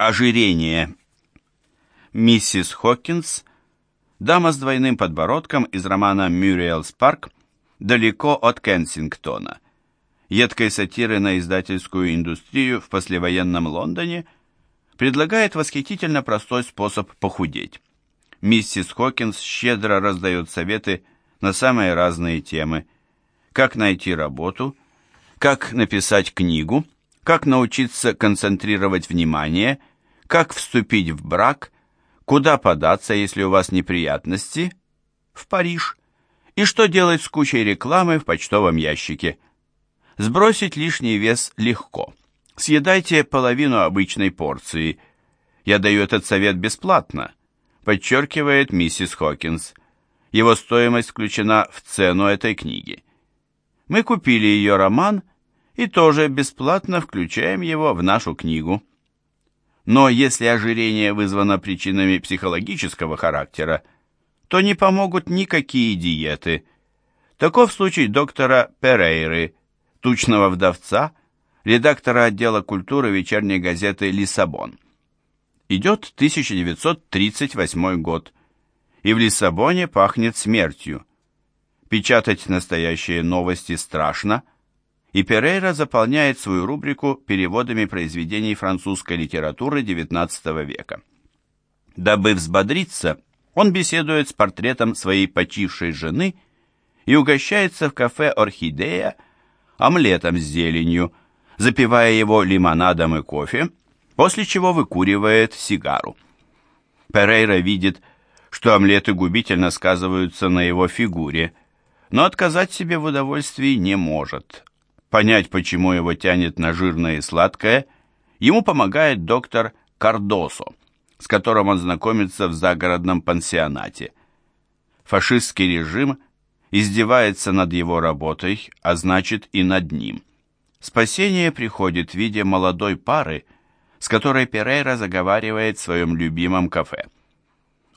Ожирение. Миссис Хокинс, дама с двойным подбородком из романа «Мюриэл Спарк», далеко от Кенсингтона, едкой сатиры на издательскую индустрию в послевоенном Лондоне, предлагает восхитительно простой способ похудеть. Миссис Хокинс щедро раздает советы на самые разные темы. Как найти работу, как написать книгу, как научиться концентрировать внимание – как вступить в брак, куда податься, если у вас неприятности, в Париж, и что делать с кучей рекламы в почтовом ящике. Сбросить лишний вес легко. Съедайте половину обычной порции. Я даю этот совет бесплатно, подчеркивает миссис Хокинс. Его стоимость включена в цену этой книги. Мы купили ее роман и тоже бесплатно включаем его в нашу книгу. Но если ожирение вызвано причинами психологического характера, то не помогут никакие диеты. Таков случай доктора Перейры, тучного вдовца, редактора отдела культуры вечерней газеты «Лиссабон». Идет 1938 год, и в Лиссабоне пахнет смертью. Печатать настоящие новости страшно – и Перейра заполняет свою рубрику переводами произведений французской литературы XIX века. Дабы взбодриться, он беседует с портретом своей почившей жены и угощается в кафе «Орхидея» омлетом с зеленью, запивая его лимонадом и кофе, после чего выкуривает сигару. Перейра видит, что омлеты губительно сказываются на его фигуре, но отказать себе в удовольствии не может. Понять, почему его тянет на жирное и сладкое, ему помогает доктор Кардосо, с которым он знакомится в загородном пансионате. Фашистский режим издевается над его работой, а значит и над ним. Спасение приходит в виде молодой пары, с которой Перейра заговаривает в своем любимом кафе.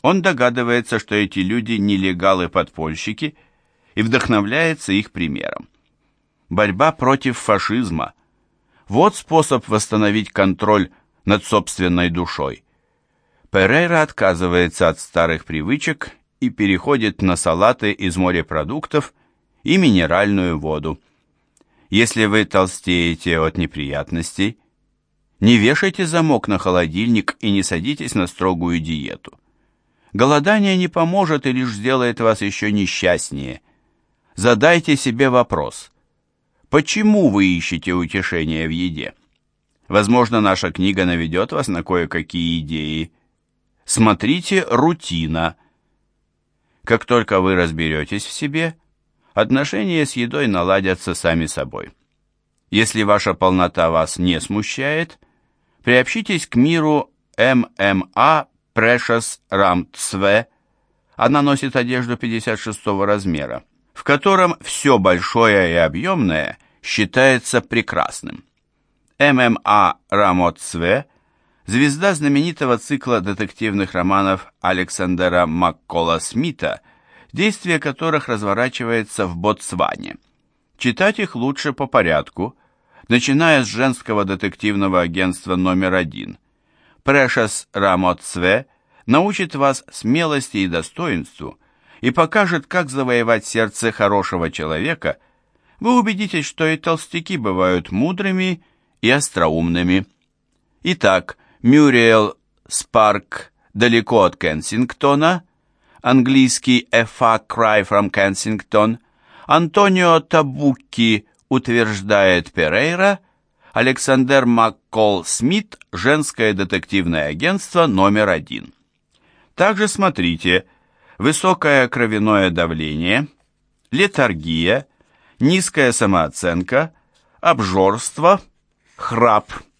Он догадывается, что эти люди нелегалы-подпольщики, и вдохновляется их примером. Борьба против фашизма. Вот способ восстановить контроль над собственной душой. Перейра отказывается от старых привычек и переходит на салаты из морепродуктов и минеральную воду. Если вы толстеете от неприятностей, не вешайте замок на холодильник и не садитесь на строгую диету. Голодание не поможет и лишь сделает вас еще несчастнее. Задайте себе вопрос, Почему вы ищете утешение в еде? Возможно, наша книга наведет вас на кое-какие идеи. Смотрите «Рутина». Как только вы разберетесь в себе, отношения с едой наладятся сами собой. Если ваша полнота вас не смущает, приобщитесь к миру ММА Precious Рамтсве. Она носит одежду 56 размера, в котором все большое и объемное считается прекрасным. ММА Рамотсве – звезда знаменитого цикла детективных романов Александра Маккола Смита, действие которых разворачивается в Ботсване. Читать их лучше по порядку, начиная с женского детективного агентства номер один. Прешас Рамотсве научит вас смелости и достоинству и покажет, как завоевать сердце хорошего человека – вы убедитесь, что и толстяки бывают мудрыми и остроумными. Итак, Мюриэл Спарк далеко от Кенсингтона, английский «A far cry from Kensington», Антонио Табукки утверждает Перейра, Александр Маккол Смит «Женское детективное агентство номер один». Также смотрите «Высокое кровяное давление», «Летаргия», низкая самооценка, обжорство, храп –